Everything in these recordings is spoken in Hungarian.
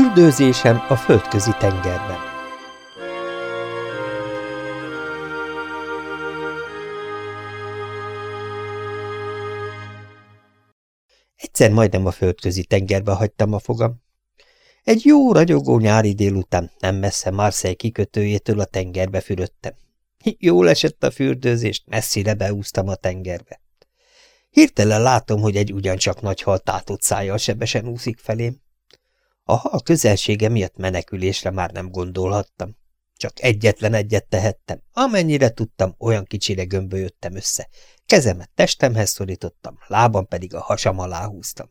Fürdőzésem a földközi tengerben Egyszer majdnem a földközi tengerbe hagytam a fogam. Egy jó, ragyogó nyári délután nem messze Marseille kikötőjétől a tengerbe fürödtem. Jól esett a fürdőzést, messzire beúztam a tengerbe. Hirtelen látom, hogy egy ugyancsak nagy hal tátott szájjal sebesen úszik felém. A hal közelsége miatt menekülésre már nem gondolhattam. Csak egyetlen egyet tehettem. Amennyire tudtam, olyan kicsire gömbölyödtem össze. Kezemet testemhez szorítottam, lábam pedig a hasam alá húztam.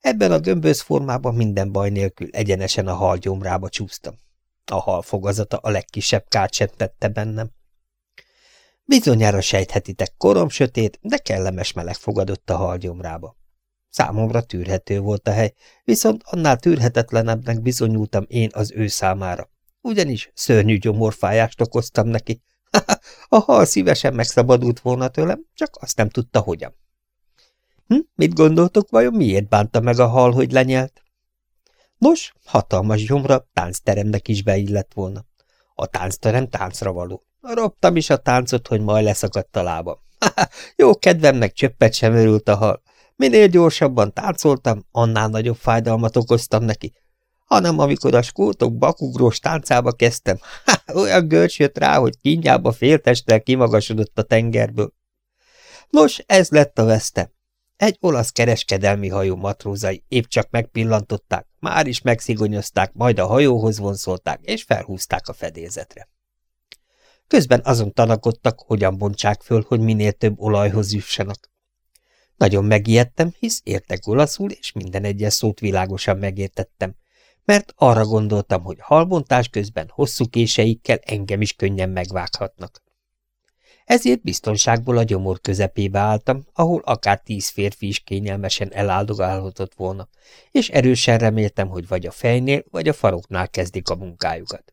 Ebben a gömböz formában minden baj nélkül egyenesen a hal gyomrába csúsztam. A hal fogazata a legkisebb kárt sem tette bennem. Bizonyára sejthetitek, korom sötét, de kellemes meleg fogadott a hal gyomrába. Számomra tűrhető volt a hely, viszont annál tűrhetetlenebbnek bizonyultam én az ő számára. Ugyanis szörnyű gyomorfájást okoztam neki. a hal szívesen megszabadult volna tőlem, csak azt nem tudta, hogyan. Hm, mit gondoltok, vajon miért bánta meg a hal, hogy lenyelt? Nos, hatalmas gyomra táncteremnek is beillett volna. A táncterem táncra való. Robtam is a táncot, hogy majd leszakadt a lábam. Jó kedvemnek csöppet sem örült a hal. Minél gyorsabban táncoltam, annál nagyobb fájdalmat okoztam neki. Hanem amikor a skótok bakugrós táncába kezdtem, ha, olyan görcs jött rá, hogy kínjába féltesttel kimagasodott a tengerből. Nos, ez lett a vesztem. Egy olasz kereskedelmi hajó matrózai épp csak megpillantották, már is megszigonyozták, majd a hajóhoz vonszolták, és felhúzták a fedélzetre. Közben azon tanakodtak, hogyan bontsák föl, hogy minél több olajhoz jussanak. Nagyon megijedtem, hisz értek olaszul, és minden egyes szót világosan megértettem, mert arra gondoltam, hogy halbontás közben hosszú késeikkel engem is könnyen megvághatnak. Ezért biztonságból a gyomor közepébe álltam, ahol akár tíz férfi is kényelmesen eláldogálhatott volna, és erősen reméltem, hogy vagy a fejnél, vagy a faroknál kezdik a munkájukat.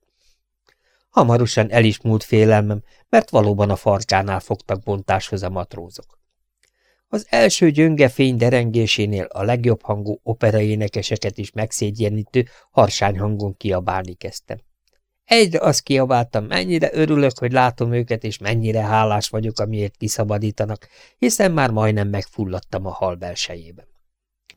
Hamarosan el is múlt félelmem, mert valóban a farkánál fogtak bontáshoz a matrózok. Az első gyönge fény derengésénél a legjobb hangú operaénekeseket is megszégyenítő harsány hangon kiabálni kezdtem. Egyre azt kiabáltam, mennyire örülök, hogy látom őket, és mennyire hálás vagyok, amiért kiszabadítanak, hiszen már majdnem megfulladtam a hal belsejében.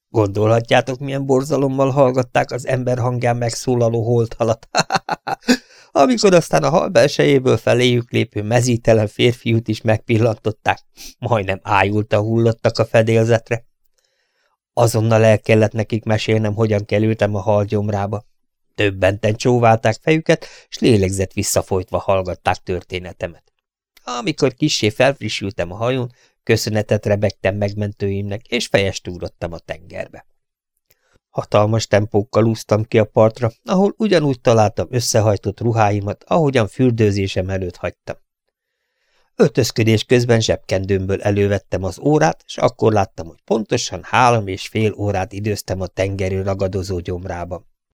Gondolhatjátok, milyen borzalommal hallgatták az ember hangján megszólaló holthalat. Amikor aztán a hal belsejéből feléjük lépő mezítelen férfiút is megpillantották, majdnem ájulta hullottak a fedélzetre. Azonnal el kellett nekik mesélnem, hogyan kerültem a hal gyomrába. Többenten csóválták fejüket, s lélegzett visszafolytva hallgatták történetemet. Amikor kissé felfrissültem a hajón, köszönetet rebegtem megmentőimnek, és fejest ugrottam a tengerbe. Hatalmas tempókkal úsztam ki a partra, ahol ugyanúgy találtam összehajtott ruháimat, ahogyan fürdőzésem előtt hagytam. Öltözködés közben zsebkendőmből elővettem az órát, és akkor láttam, hogy pontosan három és fél órát időztem a tengerő ragadozó gyomrában.